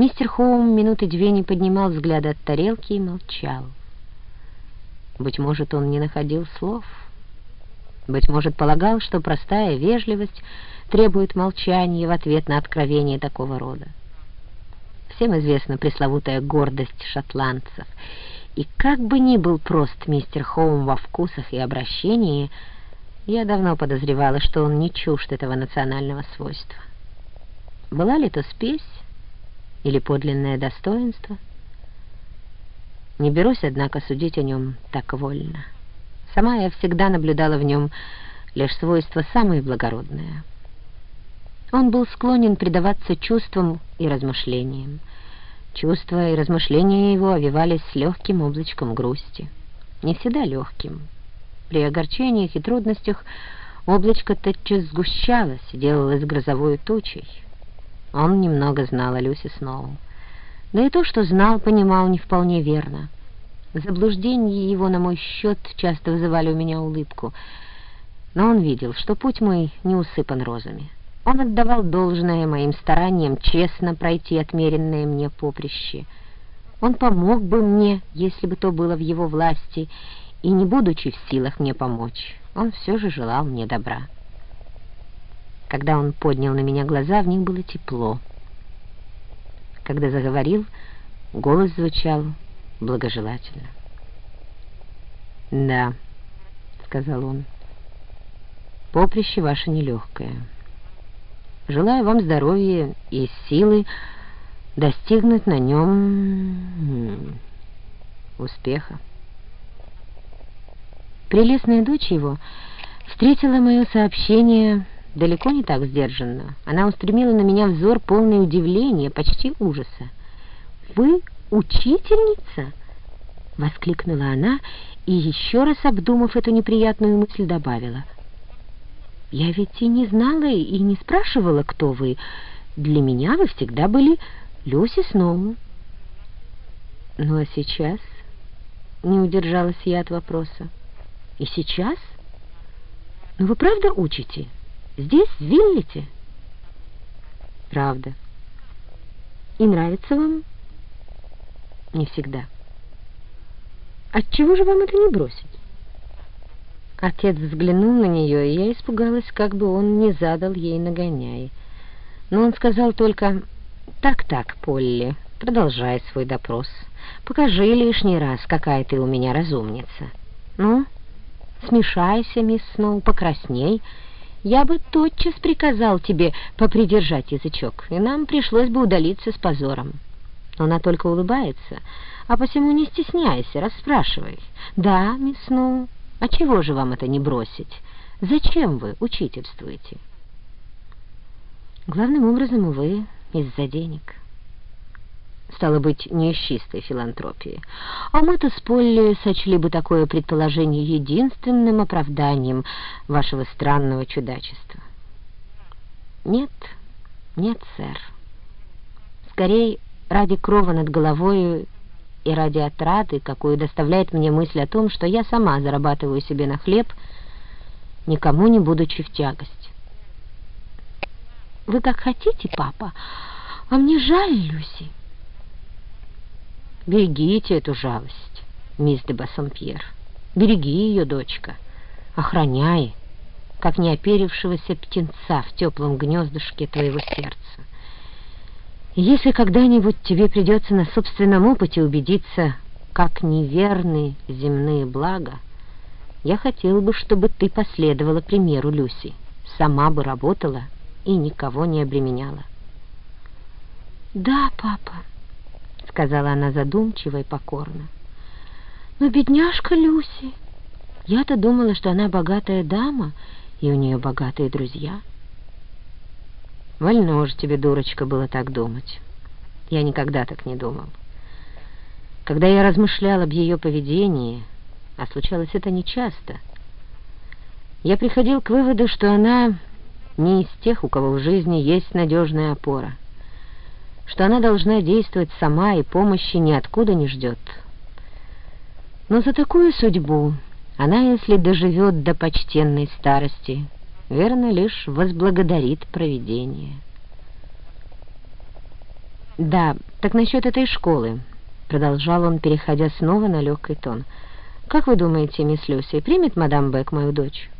Мистер Хоум минуты две не поднимал взгляда от тарелки и молчал. Быть может, он не находил слов. Быть может, полагал, что простая вежливость требует молчания в ответ на откровение такого рода. Всем известна пресловутая гордость шотландцев. И как бы ни был прост мистер Хоум во вкусах и обращении, я давно подозревала, что он не чужд этого национального свойства. Была ли то спесь или подлинное достоинство? Не берусь, однако, судить о нем так вольно. Сама я всегда наблюдала в нем лишь свойства самые благородные. Он был склонен предаваться чувствам и размышлениям. Чувства и размышления его овивались с легким облачком грусти. Не всегда легким. При огорчениях и трудностях облачко тотчас сгущалось, делалось грозовой тучей. Он немного знал о Люсе Сноу. Да и то, что знал, понимал не вполне верно. Заблуждения его на мой счет часто вызывали у меня улыбку, но он видел, что путь мой не усыпан розами. Он отдавал должное моим стараниям честно пройти отмеренное мне поприще. Он помог бы мне, если бы то было в его власти, и не будучи в силах мне помочь, он все же желал мне добра. Когда он поднял на меня глаза, в них было тепло. Когда заговорил, голос звучал благожелательно. «Да», — сказал он, — «поприще ваше нелегкое». Желаю вам здоровья и силы достигнуть на нем успеха. Прелестная дочь его встретила мое сообщение далеко не так сдержанно. Она устремила на меня взор полный удивления, почти ужаса. «Вы учительница?» — воскликнула она и, еще раз обдумав эту неприятную мысль, добавила — я ведь и не знала, и не спрашивала, кто вы. Для меня вы всегда были Люси Сноу. Ну, а сейчас не удержалась я от вопроса. И сейчас? Ну, вы правда учите? Здесь, в Виллете? Правда. И нравится вам? Не всегда. Отчего же вам это не бросить? Отец взглянул на нее, и я испугалась, как бы он не задал ей нагоняй. Но он сказал только «Так-так, Полли, продолжай свой допрос. Покажи лишний раз, какая ты у меня разумница. Ну, смешайся, мисс Сноу, покрасней. Я бы тотчас приказал тебе попридержать язычок, и нам пришлось бы удалиться с позором». Она только улыбается, а посему не стесняйся, расспрашивай. «Да, мисс Сноу». А чего же вам это не бросить? Зачем вы учительствуете? Главным образом, увы, из-за денег. Стало быть, не из чистой филантропии. А мы-то с Полли сочли бы такое предположение единственным оправданием вашего странного чудачества. Нет, нет, сэр. Скорее, ради крова над головой и ради отрады, какую доставляет мне мысль о том, что я сама зарабатываю себе на хлеб, никому не будучи в тягость. «Вы как хотите, папа, а мне жаль Люси». «Берегите эту жалость, мисс де Бассомпьер. Береги ее, дочка. Охраняй, как неоперившегося птенца в теплом гнездышке твоего сердца. Если когда-нибудь тебе придется на собственном опыте убедиться, как неверны земные блага, я хотела бы, чтобы ты последовала примеру Люси, сама бы работала и никого не обременяла. «Да, папа», — сказала она задумчиво и покорно. «Но бедняжка Люси, я-то думала, что она богатая дама, и у нее богатые друзья». Вольно же тебе, дурочка, было так думать. Я никогда так не думал. Когда я размышлял об ее поведении, а случалось это нечасто, я приходил к выводу, что она не из тех, у кого в жизни есть надежная опора, что она должна действовать сама и помощи ниоткуда не ждет. Но за такую судьбу она, если доживет до почтенной старости, верно, лишь возблагодарит провидение. Да, «Так насчет этой школы», — продолжал он, переходя снова на легкий тон. «Как вы думаете, мисс Люси, примет мадам Бек мою дочь?»